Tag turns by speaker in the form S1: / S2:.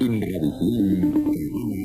S1: Indivisible.